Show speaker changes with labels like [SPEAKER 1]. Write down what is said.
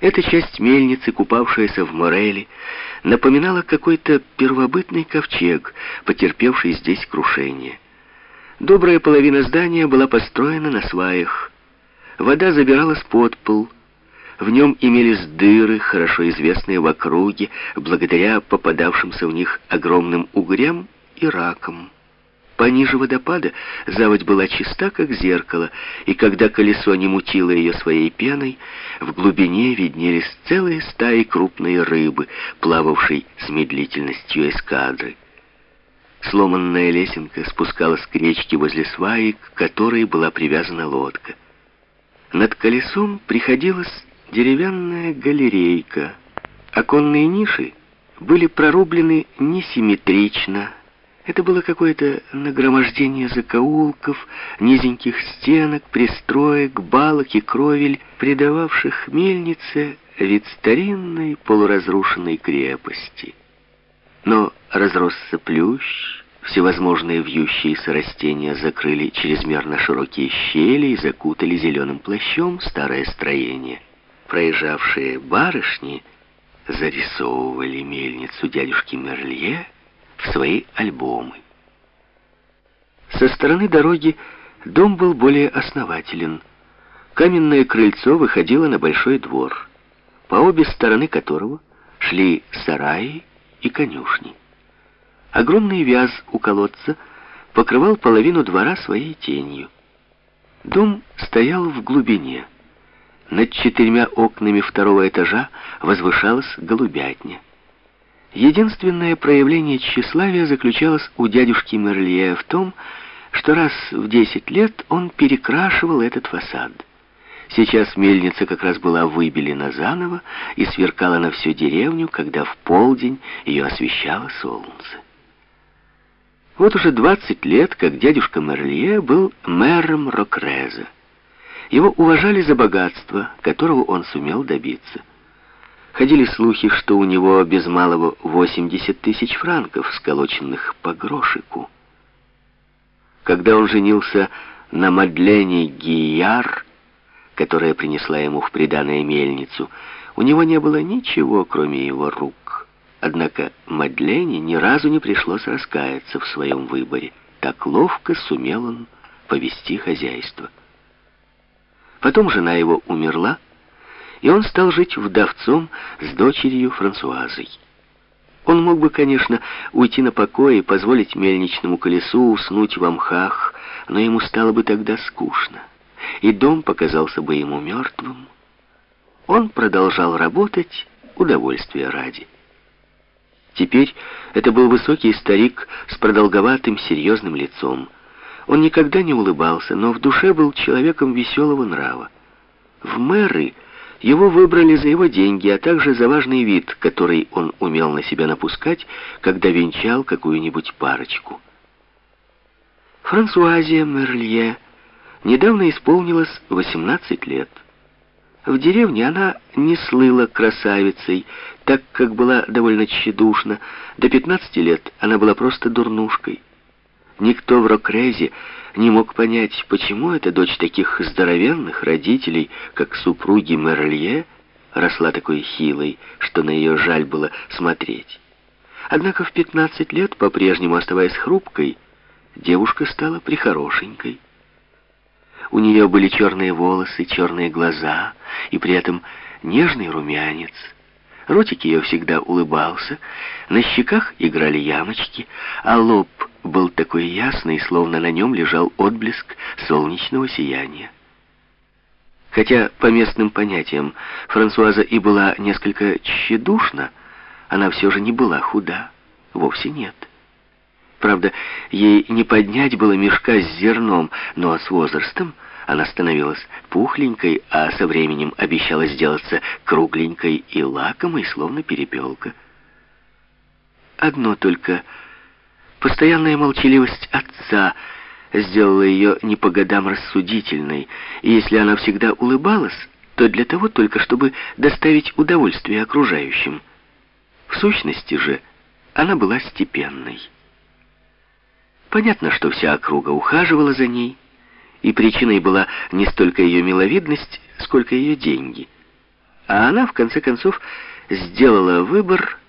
[SPEAKER 1] Эта часть мельницы, купавшаяся в морели, напоминала какой-то первобытный ковчег, потерпевший здесь крушение. Добрая половина здания была построена на сваях. Вода забиралась под пол. В нем имелись дыры, хорошо известные в округе, благодаря попадавшимся в них огромным угрям и ракам. Пониже водопада заводь была чиста, как зеркало, и когда колесо не мутило ее своей пеной, в глубине виднелись целые стаи крупной рыбы, плававшей с медлительностью эскадры. Сломанная лесенка спускалась к речке возле сваи, к которой была привязана лодка. Над колесом приходилась деревянная галерейка. Оконные ниши были прорублены несимметрично. Это было какое-то нагромождение закоулков, низеньких стенок, пристроек, балок и кровель, придававших мельнице вид старинной полуразрушенной крепости. Но разросся плющ, всевозможные вьющиеся растения закрыли чрезмерно широкие щели и закутали зеленым плащом старое строение. Проезжавшие барышни зарисовывали мельницу дядюшки Мерлье в свои альбомы. Со стороны дороги дом был более основателен. Каменное крыльцо выходило на большой двор, по обе стороны которого шли сараи и конюшни. Огромный вяз у колодца покрывал половину двора своей тенью. Дом стоял в глубине. Над четырьмя окнами второго этажа возвышалась голубятня. Единственное проявление тщеславия заключалось у дядюшки Мерлье в том, что раз в десять лет он перекрашивал этот фасад. Сейчас мельница как раз была выбелена заново и сверкала на всю деревню, когда в полдень ее освещало солнце. Вот уже 20 лет, как дядюшка Мерлье был мэром Рокреза. Его уважали за богатство, которого он сумел добиться. Ходили слухи, что у него без малого 80 тысяч франков, сколоченных по грошику. Когда он женился на Мадлене Гияр, которая принесла ему в приданое мельницу, у него не было ничего, кроме его рук. Однако Мадлене ни разу не пришлось раскаяться в своем выборе. Так ловко сумел он повести хозяйство. Потом жена его умерла, и он стал жить вдовцом с дочерью Франсуазой. Он мог бы, конечно, уйти на покой и позволить мельничному колесу уснуть в мхах, но ему стало бы тогда скучно, и дом показался бы ему мертвым. Он продолжал работать удовольствия ради. Теперь это был высокий старик с продолговатым серьезным лицом. Он никогда не улыбался, но в душе был человеком веселого нрава. В мэры его выбрали за его деньги, а также за важный вид, который он умел на себя напускать, когда венчал какую-нибудь парочку. Франсуазия Мерлье недавно исполнилось 18 лет. В деревне она не слыла красавицей, так как была довольно тщедушна. До 15 лет она была просто дурнушкой. Никто в Рокрезе не мог понять, почему эта дочь таких здоровенных родителей, как супруги Мерлье, росла такой хилой, что на ее жаль было смотреть. Однако в 15 лет, по-прежнему оставаясь хрупкой, девушка стала прихорошенькой. У нее были черные волосы, черные глаза и при этом нежный румянец. Ротик ее всегда улыбался, на щеках играли ямочки, а лоб был такой ясный, словно на нем лежал отблеск солнечного сияния. Хотя по местным понятиям Франсуаза и была несколько тщедушна, она все же не была худа, вовсе нет. Правда, ей не поднять было мешка с зерном, но с возрастом она становилась пухленькой, а со временем обещала сделаться кругленькой и лакомой, словно перепелка. Одно только постоянная молчаливость отца сделала ее не по годам рассудительной, и если она всегда улыбалась, то для того только, чтобы доставить удовольствие окружающим. В сущности же, она была степенной. Понятно, что вся округа ухаживала за ней, и причиной была не столько ее миловидность, сколько ее деньги. А она, в конце концов, сделала выбор